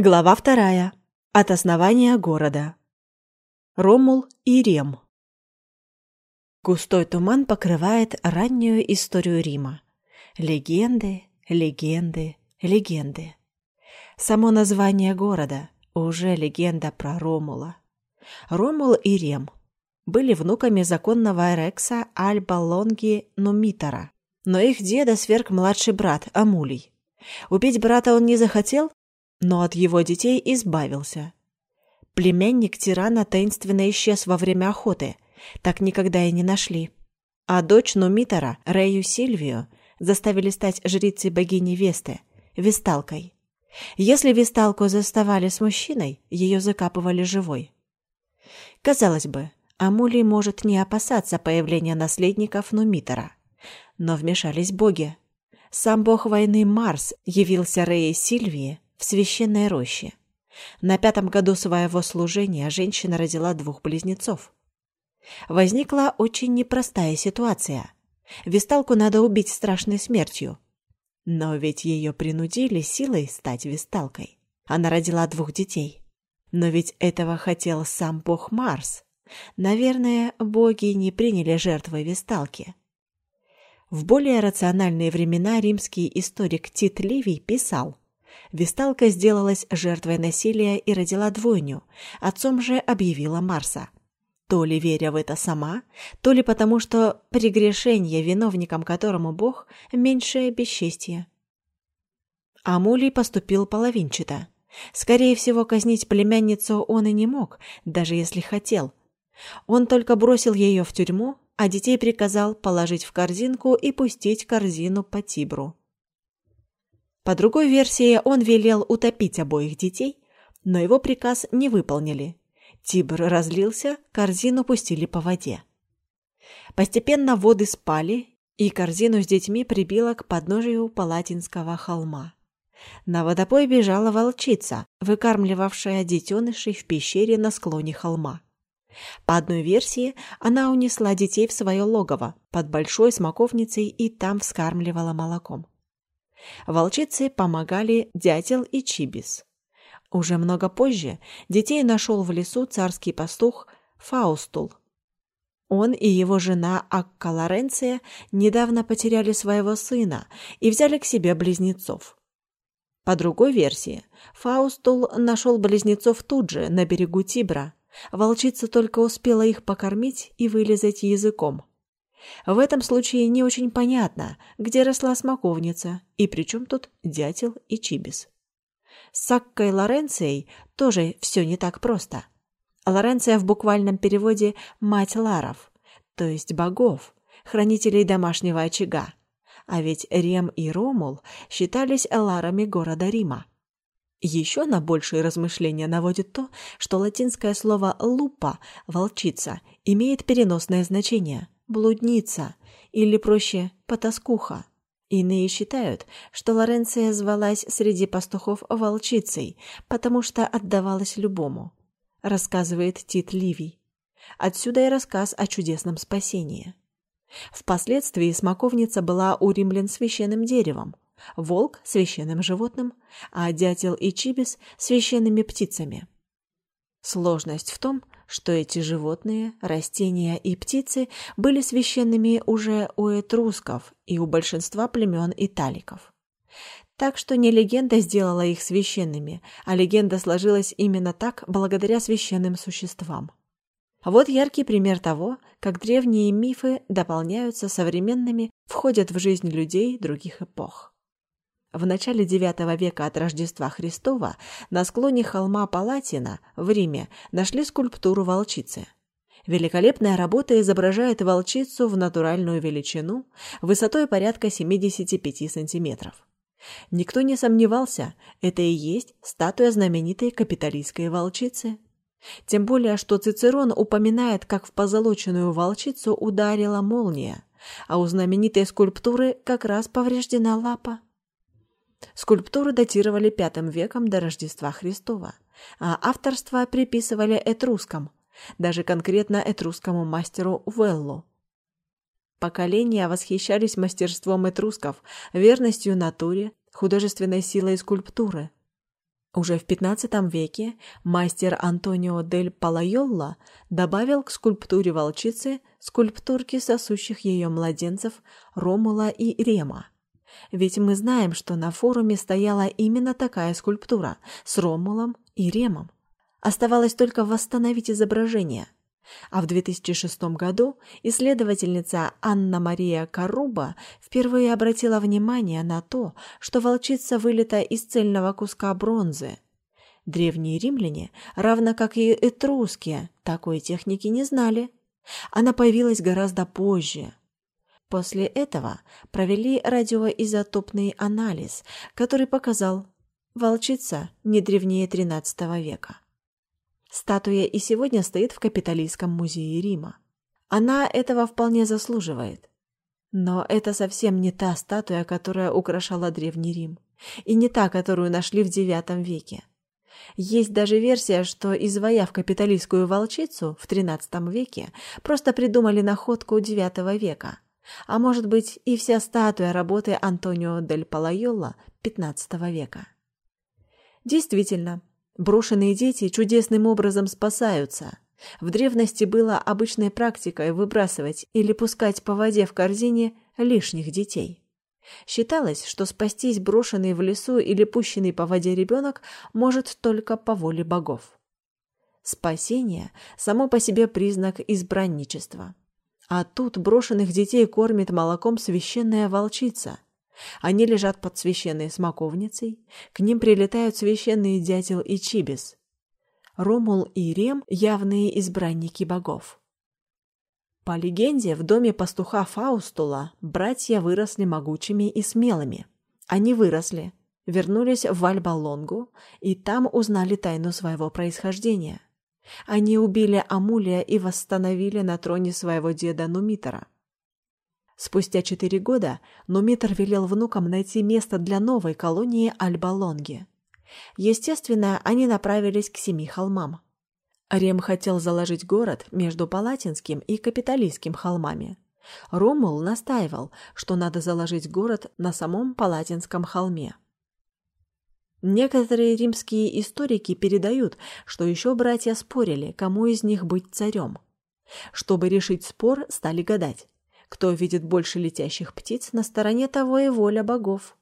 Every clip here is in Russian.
Глава вторая. От основания города. Ромул и Рем. Густой туман покрывает раннюю историю Рима. Легенды, легенды, легенды. Само название города уже легенда про Ромула. Ромул и Рем были внуками законного Эрекса Альба Лонги Нумитора, но их деда сверг младший брат Амулий. Убить брата он не захотел, но от его детей избавился. Племянник тирана таинственно исчез во время охоты, так никогда и не нашли. А дочь Нумитора, Рею Сильвию, заставили стать жрицей богини Весты, Весталкой. Если Весталку заставали с мужчиной, ее закапывали живой. Казалось бы, Амулий может не опасаться появления наследников Нумитора. Но вмешались боги. Сам бог войны Марс явился Рее Сильвии в священной роще. На пятом году своего служения женщина родила двух близнецов. Возникла очень непростая ситуация. Весталку надо убить страшной смертью. Но ведь ее принудили силой стать весталкой. Она родила двух детей. Но ведь этого хотел сам бог Марс. Наверное, боги не приняли жертвой весталки. В более рациональные времена римский историк Тит Ливий писал – Висталка сделалась жертвой насилия и родила двойню, отцом же объявила Марса. То ли веря в это сама, то ли потому, что прегрешение, виновником которому Бог, меньшее бесчестье. Амулий поступил половинчато. Скорее всего, казнить племянницу он и не мог, даже если хотел. Он только бросил ее в тюрьму, а детей приказал положить в корзинку и пустить корзину по Тибру. По другой версии, он велел утопить обоих детей, но его приказ не выполнили. Тибр разлился, корзину пустили по воде. Постепенно воды спали, и корзину с детьми прибило к подножию Палатинского холма. На водопой бежала волчица, выкармливавшая детенышей в пещере на склоне холма. По одной версии, она унесла детей в свое логово под большой смоковницей и там вскармливала молоком. Волчице помогали дятел и чибис. Уже много позже детей нашел в лесу царский пастух Фаустул. Он и его жена Акка Лоренция недавно потеряли своего сына и взяли к себе близнецов. По другой версии, Фаустул нашел близнецов тут же, на берегу Тибра. Волчица только успела их покормить и вылезать языком. В этом случае не очень понятно, где росла смоковница и при чем тут дятел и чибис. С Аккой Лоренцией тоже все не так просто. Лоренция в буквальном переводе «мать ларов», то есть богов, хранителей домашнего очага. А ведь Рем и Ромул считались ларами города Рима. Еще на большие размышления наводит то, что латинское слово «лупа» – «волчица» имеет переносное значение – блудница или, проще, потаскуха. Иные считают, что Лоренция звалась среди пастухов волчицей, потому что отдавалась любому, рассказывает Тит Ливий. Отсюда и рассказ о чудесном спасении. Впоследствии смоковница была у римлян священным деревом, волк – священным животным, а дятел и чибис – священными птицами. Сложность в том, что эти животные, растения и птицы были священными уже у этрусков и у большинства племен италиков. Так что не легенда сделала их священными, а легенда сложилась именно так благодаря священным существам. Вот яркий пример того, как древние мифы дополняются современными, входят в жизнь людей других эпох. В начале IX века от Рождества Христова на склоне холма Палатина в Риме нашли скульптуру волчицы. Великолепная работа изображает волчицу в натуральную величину, высотой порядка 75 сантиметров. Никто не сомневался, это и есть статуя знаменитой капиталистской волчицы. Тем более, что Цицерон упоминает, как в позолоченную волчицу ударила молния, а у знаменитой скульптуры как раз повреждена лапа. Скульптуры датировали V веком до Рождества Христова, а авторство приписывали этрускам, даже конкретно этрусскому мастеру Веллу. Поколения восхищались мастерством этрусков, верностью натуре, художественной силой скульптуры. Уже в XV веке мастер Антонио дель Палайолла добавил к скульптуре волчицы скульптурки сосущих ее младенцев Ромула и Рема. Ведь мы знаем, что на форуме стояла именно такая скульптура с Ромулом и Ремом. Оставалось только восстановить изображение – а в 2006 году исследовательница Анна-Мария Каруба впервые обратила внимание на то, что волчица вылета из цельного куска бронзы. Древние римляне, равно как и этруски, такой техники не знали. Она появилась гораздо позже. После этого провели радиоизотопный анализ, который показал, волчица не древнее XIII века. Статуя и сегодня стоит в Капитолийском музее Рима. Она этого вполне заслуживает. Но это совсем не та статуя, которая украшала Древний Рим, и не та, которую нашли в IX веке. Есть даже версия, что, изваяв капитолийскую волчицу в XIII веке, просто придумали находку IX века. А может быть, и вся статуя работы Антонио дель Палайолла XV века. Действительно, Брошенные дети чудесным образом спасаются. В древности было обычной практикой выбрасывать или пускать по воде в корзине лишних детей. Считалось, что спастись брошенный в лесу или пущенный по воде ребенок может только по воле богов. Спасение – само по себе признак избранничества. А тут брошенных детей кормит молоком священная волчица – они лежат под священной смоковницей, к ним прилетают священные дятел и чибис. Ромул и Рем – явные избранники богов. По легенде, в доме пастуха Фаустула братья выросли могучими и смелыми. Они выросли, вернулись в Альба-Лонгу и там узнали тайну своего происхождения. Они убили Амулия и восстановили на троне своего деда Нумитора – Спустя четыре года Нумитр велел внукам найти место для новой колонии Альбалонги. Естественно, они направились к семи холмам. Рем хотел заложить город между Палатинским и Капитолийским холмами. Ромул настаивал, что надо заложить город на самом Палатинском холме. Некоторые римские историки передают, что еще братья спорили, кому из них быть царем. Чтобы решить спор, стали гадать, кто видит больше летящих птиц, на стороне того и воля богов.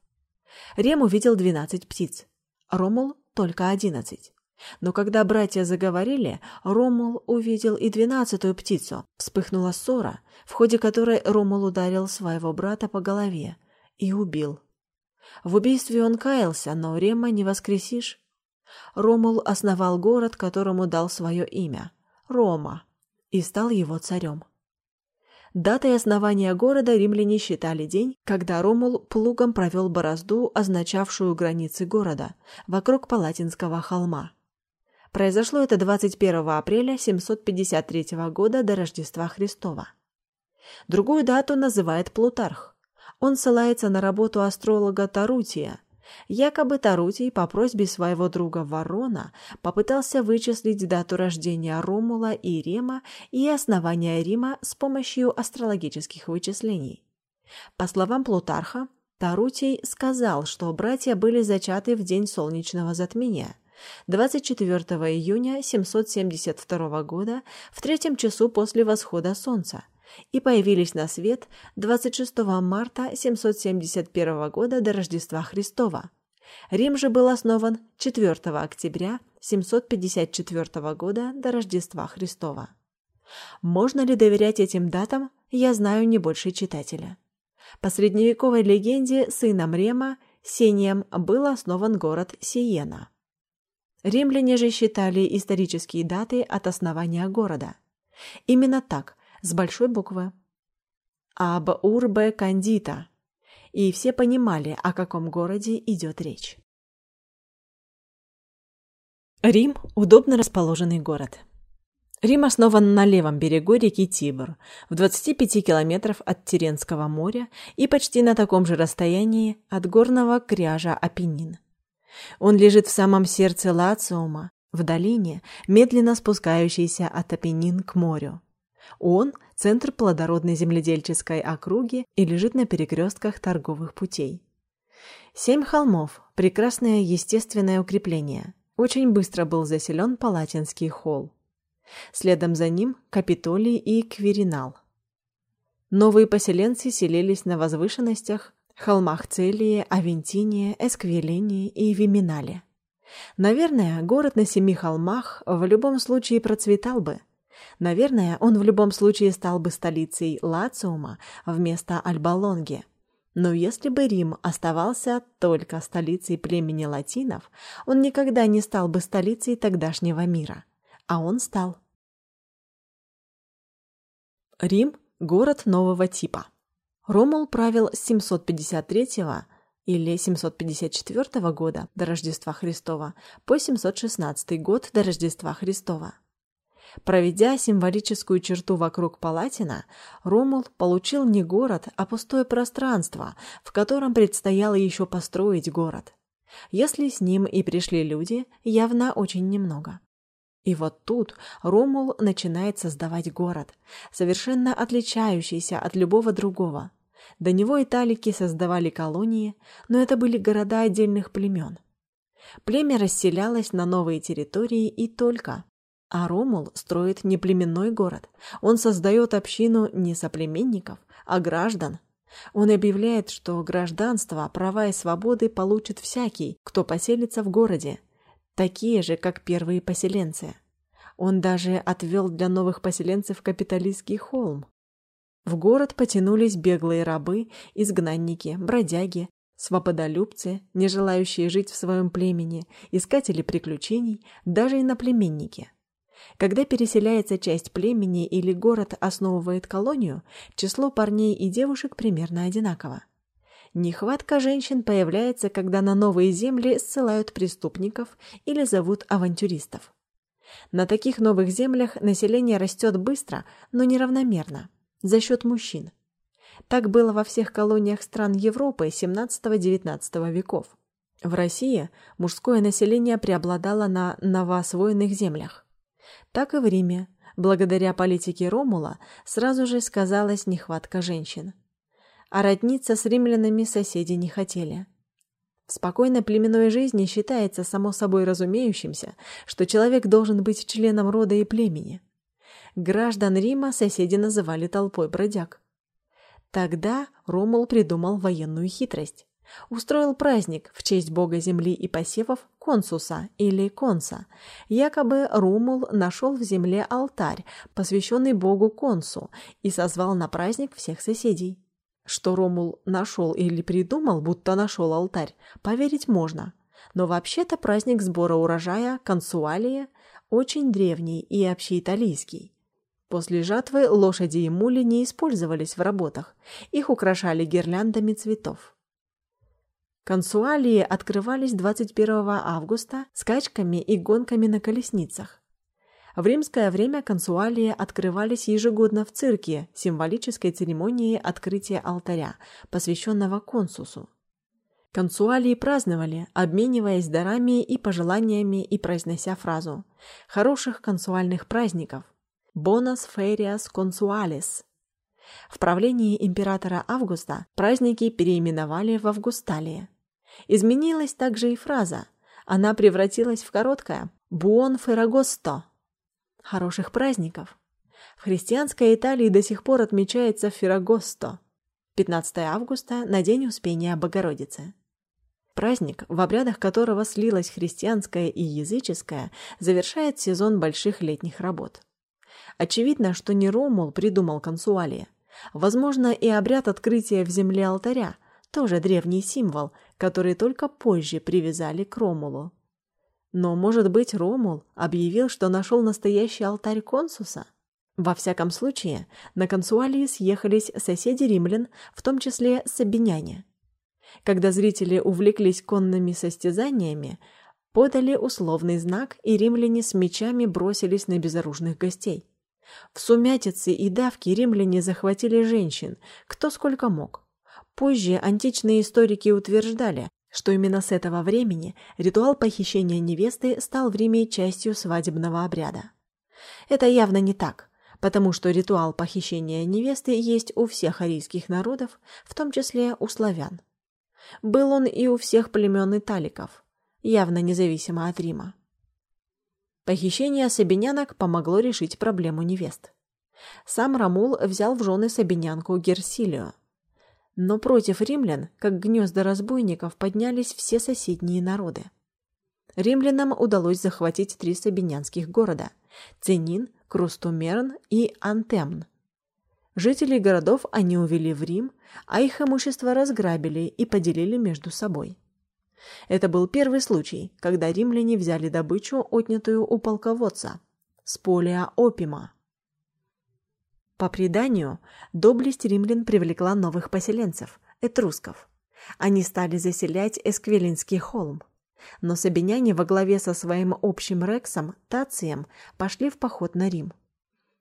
Рем увидел двенадцать птиц, Ромул — только одиннадцать. Но когда братья заговорили, Ромул увидел и двенадцатую птицу. Вспыхнула ссора, в ходе которой Ромул ударил своего брата по голове и убил. В убийстве он каялся, но Рема не воскресишь. Ромул основал город, которому дал свое имя — Рома, и стал его царем. Датой основания города римляне считали день, когда Ромул плугом провел борозду, означавшую границы города, вокруг Палатинского холма. Произошло это 21 апреля 753 года до Рождества Христова. Другую дату называет Плутарх. Он ссылается на работу астролога Тарутия, Якобы Тарутий по просьбе своего друга Ворона попытался вычислить дату рождения Ромула и Рема и основания Рима с помощью астрологических вычислений. По словам Плутарха, Тарутий сказал, что братья были зачаты в день солнечного затмения – 24 июня 772 года в третьем часу после восхода солнца – и появились на свет 26 марта 771 года до Рождества Христова. Рим же был основан 4 октября 754 года до Рождества Христова. Можно ли доверять этим датам, я знаю не больше читателя. По средневековой легенде сыном Рема, Сением, был основан город Сиена. Римляне же считали исторические даты от основания города. Именно так с большой буквы. Об Урбе Кандита. И все понимали, о каком городе идет речь. Рим – удобно расположенный город. Рим основан на левом берегу реки Тибр, в 25 километров от Тиренского моря и почти на таком же расстоянии от горного кряжа Апеннин. Он лежит в самом сердце Лациума, в долине, медленно спускающейся от Апеннин к морю. Он – центр плодородной земледельческой округи и лежит на перекрестках торговых путей. Семь холмов – прекрасное естественное укрепление. Очень быстро был заселен Палатинский холл. Следом за ним – Капитолий и Квиринал. Новые поселенцы селились на возвышенностях, холмах Целии, Авентине, Эсквилении и Виминале. Наверное, город на семи холмах в любом случае процветал бы. Наверное, он в любом случае стал бы столицей Лациума вместо Альбалонги. Но если бы Рим оставался только столицей племени латинов, он никогда не стал бы столицей тогдашнего мира. А он стал. Рим – город нового типа. Ромул правил с 753 или 754 года до Рождества Христова по 716 год до Рождества Христова. Проведя символическую черту вокруг Палатина, Ромул получил не город, а пустое пространство, в котором предстояло еще построить город. Если с ним и пришли люди, явно очень немного. И вот тут Ромул начинает создавать город, совершенно отличающийся от любого другого. До него италики создавали колонии, но это были города отдельных племен. Племя расселялось на новые территории и только. А Ромул строит не племенной город. Он создает общину не соплеменников, а граждан. Он объявляет, что гражданство, права и свободы получит всякий, кто поселится в городе, такие же, как первые поселенцы. Он даже отвел для новых поселенцев капиталистский холм. В город потянулись беглые рабы, изгнанники, бродяги, свободолюбцы, не желающие жить в своем племени, искатели приключений, даже иноплеменники. Когда переселяется часть племени или город основывает колонию, число парней и девушек примерно одинаково. Нехватка женщин появляется, когда на новые земли ссылают преступников или зовут авантюристов. На таких новых землях население растет быстро, но неравномерно, за счет мужчин. Так было во всех колониях стран Европы XVII-XIX веков. В России мужское население преобладало на новоосвоенных землях так и в Риме, благодаря политике Ромула, сразу же сказалась нехватка женщин. А родниться с римлянами соседи не хотели. В спокойной племенной жизни считается само собой разумеющимся, что человек должен быть членом рода и племени. Граждан Рима соседи называли толпой бродяг. Тогда Ромул придумал военную хитрость устроил праздник в честь бога земли и посевов Консуса или Конса. Якобы Румул нашел в земле алтарь, посвященный богу Консу, и созвал на праздник всех соседей. Что Ромул нашел или придумал, будто нашел алтарь, поверить можно. Но вообще-то праздник сбора урожая Консуалия очень древний и общеиталийский. После жатвы лошади и мули не использовались в работах, их украшали гирляндами цветов. Консуалии открывались 21 августа скачками и гонками на колесницах. В римское время консуалии открывались ежегодно в цирке, символической церемонией открытия алтаря, посвященного консусу. Консуалии праздновали, обмениваясь дарами и пожеланиями и произнося фразу «Хороших консуальных праздников!» «Bonus ferias consualis!» В правлении императора Августа праздники переименовали в Августалии. Изменилась также и фраза. Она превратилась в короткое «Буон феррагосто» – «Хороших праздников». В христианской Италии до сих пор отмечается Феррагосто – 15 августа на День Успения Богородицы. Праздник, в обрядах которого слилось христианское и языческое, завершает сезон больших летних работ. Очевидно, что не Ромул придумал консуалия. Возможно, и обряд открытия в земле алтаря – тоже древний символ, который только позже привязали к Ромулу. Но, может быть, Ромул объявил, что нашел настоящий алтарь консуса? Во всяком случае, на консуалии съехались соседи римлян, в том числе сабиняне. Когда зрители увлеклись конными состязаниями, подали условный знак, и римляне с мечами бросились на безоружных гостей. В сумятице и давке римляне захватили женщин, кто сколько мог. Позже античные историки утверждали, что именно с этого времени ритуал похищения невесты стал в Риме частью свадебного обряда. Это явно не так, потому что ритуал похищения невесты есть у всех арийских народов, в том числе у славян. Был он и у всех племен италиков, явно независимо от Рима. Похищение сабинянок помогло решить проблему невест. Сам Рамул взял в жены сабинянку Герсилию. Но против римлян, как гнезда разбойников, поднялись все соседние народы. Римлянам удалось захватить три сабинянских города – Ценин, Крустумерн и Антемн. Жителей городов они увели в Рим, а их имущество разграбили и поделили между собой. Это был первый случай, когда римляне взяли добычу, отнятую у полководца – с поля опима. По преданию, доблесть римлян привлекла новых поселенцев – этрусков. Они стали заселять Эсквилинский холм. Но сабиняне во главе со своим общим рексом Тацием пошли в поход на Рим.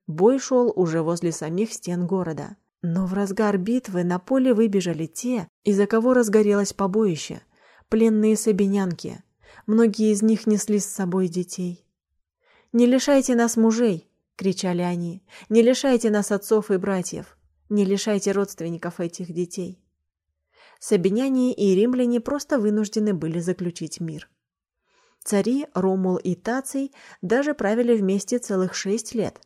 Бой шел уже возле самих стен города. Но в разгар битвы на поле выбежали те, из-за кого разгорелось побоище – пленные сабинянки. Многие из них несли с собой детей. «Не лишайте нас мужей!» — кричали они. «Не лишайте нас отцов и братьев! Не лишайте родственников этих детей!» Сабиняне и римляне просто вынуждены были заключить мир. Цари Ромул и Таций даже правили вместе целых шесть лет.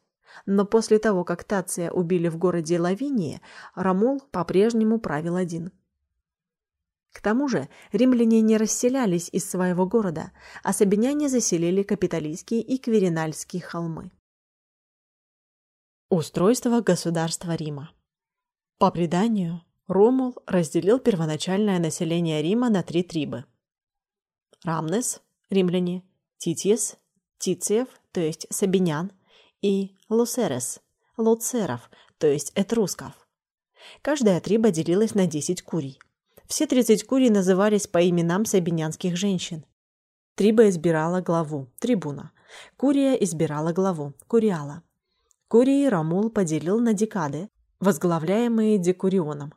Но после того, как Тация убили в городе Лавинии, Ромул по-прежнему правил один. К тому же римляне не расселялись из своего города, а сабиняне заселили Капитолийские и Кверинальские холмы. Устройство государства Рима. По преданию, Ромул разделил первоначальное население Рима на три трибы. Рамнес – римляне, Титиес – Тициев, то есть сабинян, и Лусерес – луцеров, то есть этрусков. Каждая триба делилась на 10 курий. Все 30 курий назывались по именам сабинянских женщин. Триба избирала главу – трибуна. Курия избирала главу – куриала. Курии Рамул поделил на декады, возглавляемые Декурионом.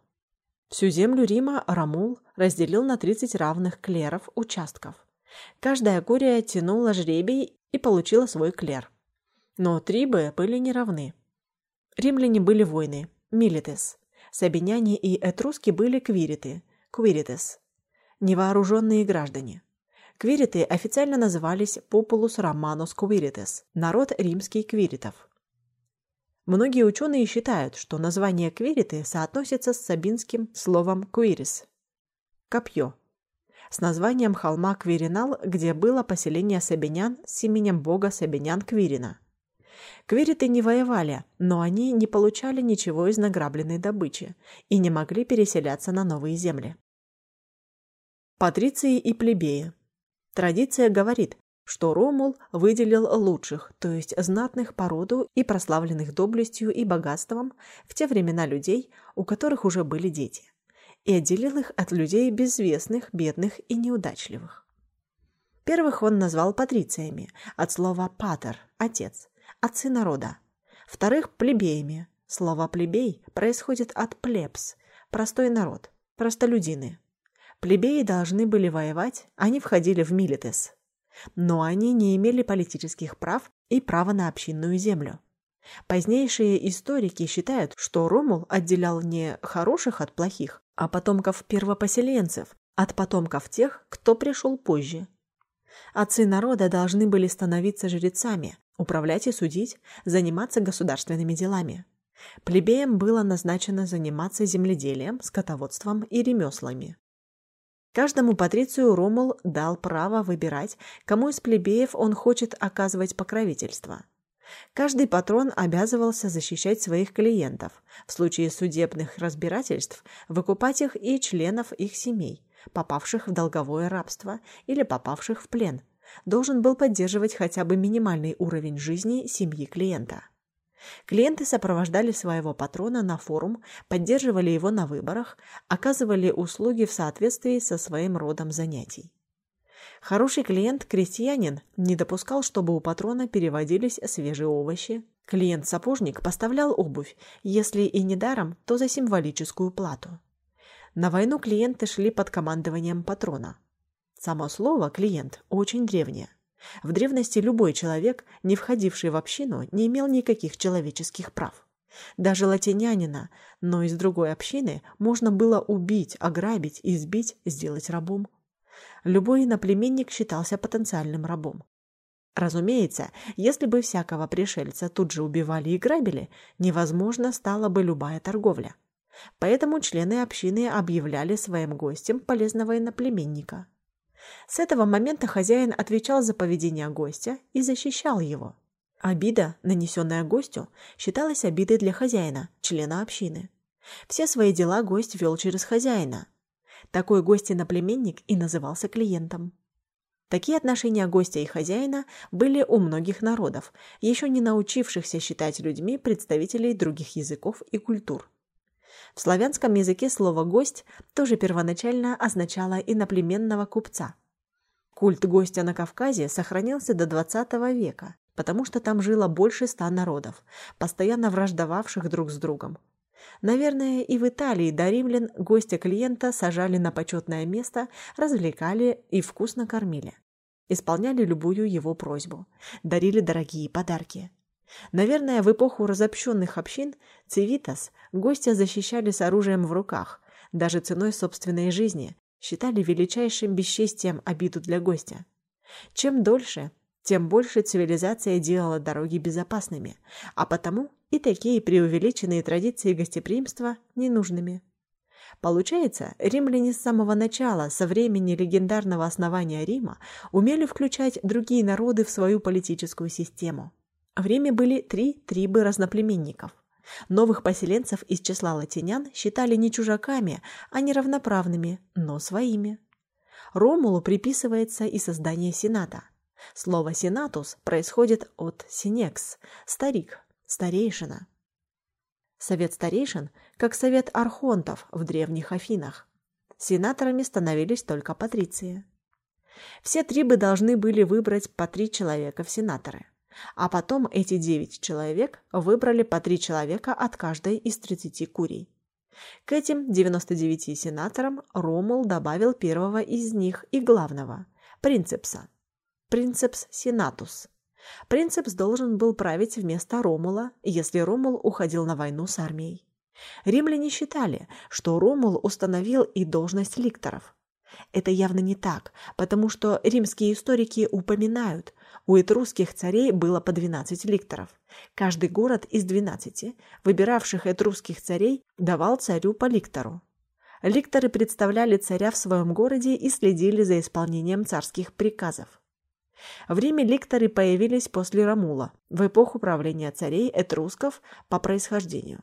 Всю землю Рима Рамул разделил на 30 равных клеров участков. Каждая курия тянула жребий и получила свой клер. Но трибы были неравны. Римляне были войны, милитес. Сабиняне и этруски были квириты, квиритес. Невооруженные граждане. Квириты официально назывались Populus Romanus Quirites, народ римский квиритов. Многие ученые считают, что название Квириты соотносится с сабинским словом «квирис» – «копье», с названием холма Квиринал, где было поселение сабинян с именем бога сабинян Квирина. Квириты не воевали, но они не получали ничего из награбленной добычи и не могли переселяться на новые земли. Патриции и плебеи. Традиция говорит, что Ромул выделил лучших, то есть знатных по роду и прославленных доблестью и богатством в те времена людей, у которых уже были дети, и отделил их от людей безвестных, бедных и неудачливых. Первых он назвал патрициями, от слова «патер» – «отец», «отцы народа». Вторых – плебеями. Слово «плебей» происходит от «плебс» – «простой народ», «простолюдины». Плебеи должны были воевать, они входили в милитес – но они не имели политических прав и права на общинную землю. Позднейшие историки считают, что Ромул отделял не хороших от плохих, а потомков первопоселенцев от потомков тех, кто пришел позже. Отцы народа должны были становиться жрецами, управлять и судить, заниматься государственными делами. Плебеям было назначено заниматься земледелием, скотоводством и ремеслами. Каждому патрицию Ромул дал право выбирать, кому из плебеев он хочет оказывать покровительство. Каждый патрон обязывался защищать своих клиентов, в случае судебных разбирательств выкупать их и членов их семей, попавших в долговое рабство или попавших в плен, должен был поддерживать хотя бы минимальный уровень жизни семьи клиента. Клиенты сопровождали своего патрона на форум, поддерживали его на выборах, оказывали услуги в соответствии со своим родом занятий. Хороший клиент-крестьянин не допускал, чтобы у патрона переводились свежие овощи. Клиент-сапожник поставлял обувь, если и не даром, то за символическую плату. На войну клиенты шли под командованием патрона. Само слово «клиент» очень древнее. В древности любой человек, не входивший в общину, не имел никаких человеческих прав. Даже латинянина, но из другой общины, можно было убить, ограбить, избить, сделать рабом. Любой иноплеменник считался потенциальным рабом. Разумеется, если бы всякого пришельца тут же убивали и грабили, невозможно стала бы любая торговля. Поэтому члены общины объявляли своим гостям полезного иноплеменника. С этого момента хозяин отвечал за поведение гостя и защищал его. Обида, нанесенная гостю, считалась обидой для хозяина, члена общины. Все свои дела гость вел через хозяина. Такой гость-иноплеменник и назывался клиентом. Такие отношения гостя и хозяина были у многих народов, еще не научившихся считать людьми представителей других языков и культур. В славянском языке слово «гость» тоже первоначально означало иноплеменного купца. Культ гостя на Кавказе сохранился до XX века, потому что там жило больше ста народов, постоянно враждовавших друг с другом. Наверное, и в Италии до римлян гостя клиента сажали на почетное место, развлекали и вкусно кормили исполняли любую его просьбу, дарили дорогие подарки. Наверное, в эпоху разобщенных общин цивитас гостя защищали с оружием в руках, даже ценой собственной жизни, считали величайшим бесчестием обиду для гостя. Чем дольше, тем больше цивилизация делала дороги безопасными, а потому и такие преувеличенные традиции гостеприимства ненужными. Получается, римляне с самого начала, со времени легендарного основания Рима, умели включать другие народы в свою политическую систему. В Риме были три трибы разноплеменников. Новых поселенцев из числа латинян считали не чужаками, а не равноправными, но своими. Ромулу приписывается и создание сената. Слово «сенатус» происходит от «синекс» – «старик», «старейшина». Совет старейшин, как совет архонтов в древних Афинах. Сенаторами становились только патриции. Все трибы должны были выбрать по три человека в сенаторы. А потом эти девять человек выбрали по три человека от каждой из 30 курий. К этим 99 сенаторам Ромул добавил первого из них и главного – принцепса. Принцепс сенатус Принцепс должен был править вместо Ромула, если Ромул уходил на войну с армией. Римляне считали, что Ромул установил и должность ликторов. Это явно не так, потому что римские историки упоминают, у этрусских царей было по 12 ликторов. Каждый город из 12, выбиравших этрусских царей, давал царю по ликтору. Ликторы представляли царя в своем городе и следили за исполнением царских приказов. В Риме ликторы появились после Ромула, в эпоху правления царей этрусков по происхождению.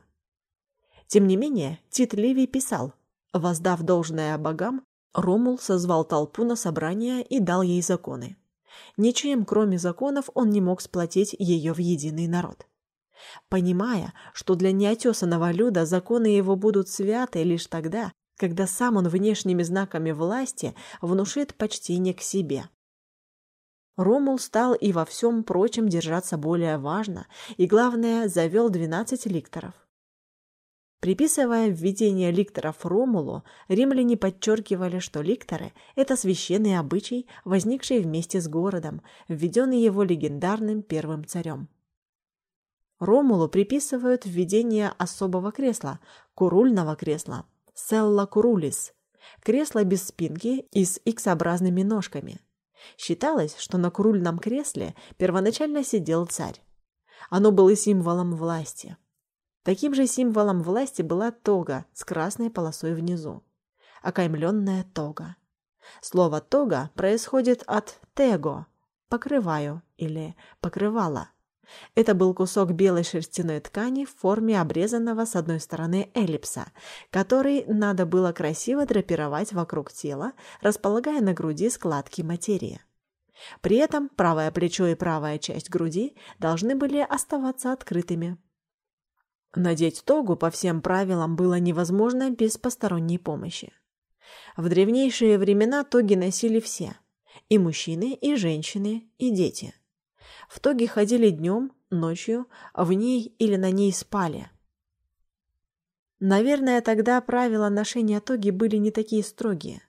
Тем не менее, Тит Ливий писал, воздав должное богам, Ромул созвал толпу на собрание и дал ей законы. Ничем, кроме законов, он не мог сплотить ее в единый народ. Понимая, что для неотесанного люда законы его будут святы лишь тогда, когда сам он внешними знаками власти внушит почтение к себе, Ромул стал и во всем прочем держаться более важно, и, главное, завел 12 ликторов. Приписывая введение ликторов Ромулу, римляне подчеркивали, что ликторы – это священный обычай, возникший вместе с городом, введенный его легендарным первым царем. Ромулу приписывают введение особого кресла – курульного кресла – селла курулис – кресла без спинки и с X-образными ножками – Считалось, что на курульном кресле первоначально сидел царь. Оно было символом власти. Таким же символом власти была тога с красной полосой внизу. Окаймленная тога. Слово «тога» происходит от «tego» – «покрываю» или «покрывало». Это был кусок белой шерстяной ткани в форме обрезанного с одной стороны эллипса, который надо было красиво драпировать вокруг тела, располагая на груди складки материи. При этом правое плечо и правая часть груди должны были оставаться открытыми. Надеть тогу по всем правилам было невозможно без посторонней помощи. В древнейшие времена тоги носили все – и мужчины, и женщины, и дети – в тоге ходили днем, ночью, в ней или на ней спали. Наверное, тогда правила ношения тоги были не такие строгие.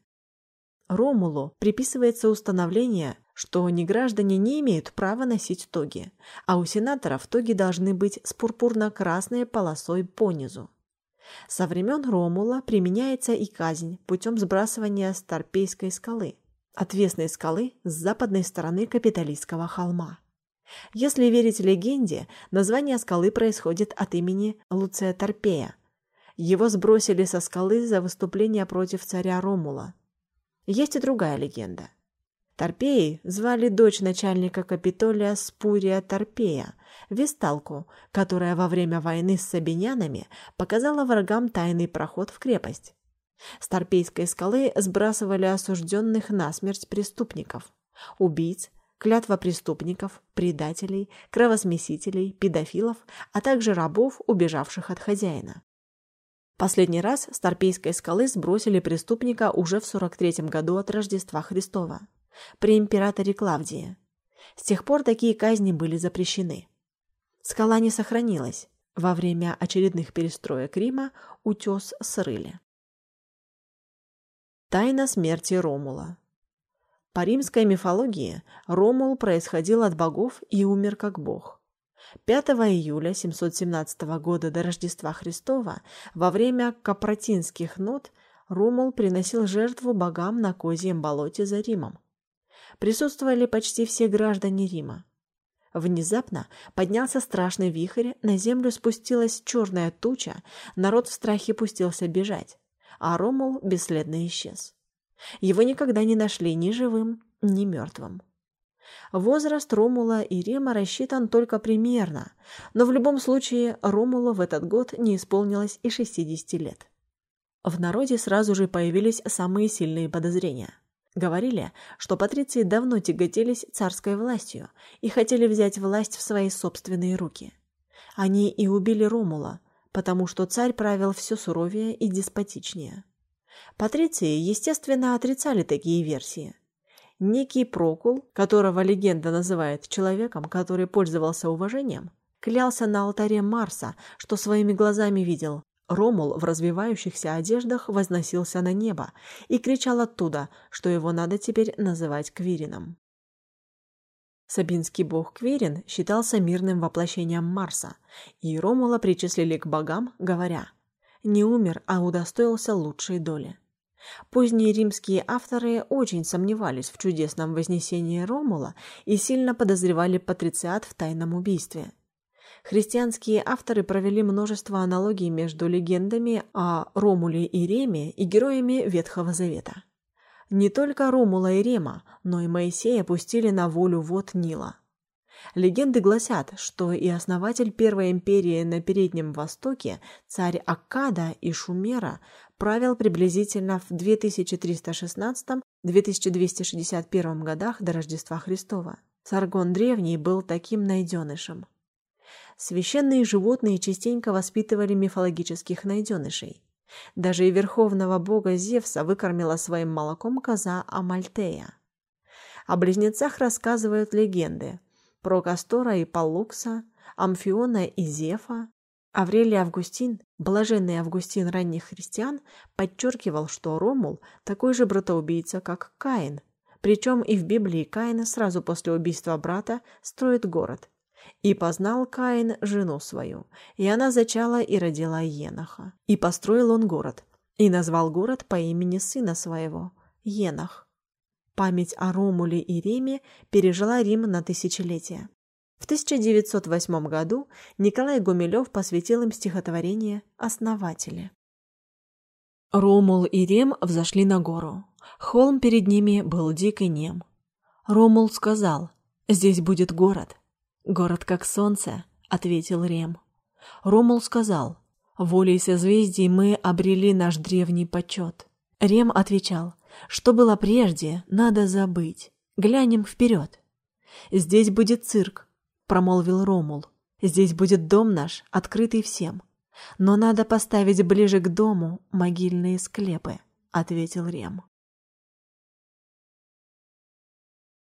Ромулу приписывается установление, что неграждане не имеют права носить тоги, а у сенаторов тоги должны быть с пурпурно-красной полосой понизу. Со времен Ромула применяется и казнь путем сбрасывания с Торпейской скалы, отвесной скалы с западной стороны Капитолийского холма. Если верить легенде, название скалы происходит от имени Луция Торпея. Его сбросили со скалы за выступление против царя Ромула. Есть и другая легенда – Торпеей звали дочь начальника Капитолия Спурия Торпея, Весталку, которая во время войны с сабинянами показала врагам тайный проход в крепость. С Торпейской скалы сбрасывали осужденных на смерть преступников, убийц, клятва преступников, предателей, кровосмесителей, педофилов, а также рабов, убежавших от хозяина. Последний раз с Торпейской скалы сбросили преступника уже в 43 году от Рождества Христова при императоре Клавдии. С тех пор такие казни были запрещены. Скала не сохранилась. Во время очередных перестроек Рима утес срыли. Тайна смерти Ромула По римской мифологии Ромул происходил от богов и умер как бог. 5 июля 717 года до Рождества Христова во время капротинских нот Ромул приносил жертву богам на Козьем болоте за Римом присутствовали почти все граждане Рима. Внезапно поднялся страшный вихрь, на землю спустилась черная туча, народ в страхе пустился бежать, а Ромул бесследно исчез. Его никогда не нашли ни живым, ни мертвым. Возраст Ромула и Рима рассчитан только примерно, но в любом случае Ромулу в этот год не исполнилось и 60 лет. В народе сразу же появились самые сильные подозрения. Говорили, что патриции давно тяготелись царской властью и хотели взять власть в свои собственные руки. Они и убили Ромула, потому что царь правил все суровее и деспотичнее. Патриции, естественно, отрицали такие версии. Некий Прокул, которого легенда называет человеком, который пользовался уважением, клялся на алтаре Марса, что своими глазами видел Ромул в развивающихся одеждах возносился на небо и кричал оттуда, что его надо теперь называть Квирином. Сабинский бог Квирин считался мирным воплощением Марса, и Ромула причислили к богам, говоря «не умер, а удостоился лучшей доли». Поздние римские авторы очень сомневались в чудесном вознесении Ромула и сильно подозревали патрициат в тайном убийстве – Христианские авторы провели множество аналогий между легендами о Ромуле и Реме и героями Ветхого Завета. Не только Ромула и Рема, но и Моисея пустили на волю вод Нила. Легенды гласят, что и основатель Первой империи на Переднем Востоке, царь Аккада и Шумера, правил приблизительно в 2316-2261 годах до Рождества Христова. Саргон Древний был таким найденышем. Священные животные частенько воспитывали мифологических найденышей. Даже и верховного бога Зевса выкормила своим молоком коза Амальтея. О близнецах рассказывают легенды про Кастора и Паллукса, Амфиона и Зефа. Аврелий Августин, блаженный Августин ранних христиан, подчеркивал, что Ромул такой же братоубийца, как Каин. Причем и в Библии Каин сразу после убийства брата строит город, и познал Каин жену свою, и она зачала и родила Еноха. И построил он город, и назвал город по имени сына своего – Енох. Память о Ромуле и Реме пережила Рим на тысячелетия. В 1908 году Николай Гумилев посвятил им стихотворение «Основатели». Ромул и Рем взошли на гору. Холм перед ними был дик и нем. Ромул сказал, «Здесь будет город, «Город как солнце», — ответил Рем. Ромул сказал, «Волей созвездий мы обрели наш древний почет». Рем отвечал, «Что было прежде, надо забыть. Глянем вперед». «Здесь будет цирк», — промолвил Ромул. «Здесь будет дом наш, открытый всем. Но надо поставить ближе к дому могильные склепы», — ответил Рем.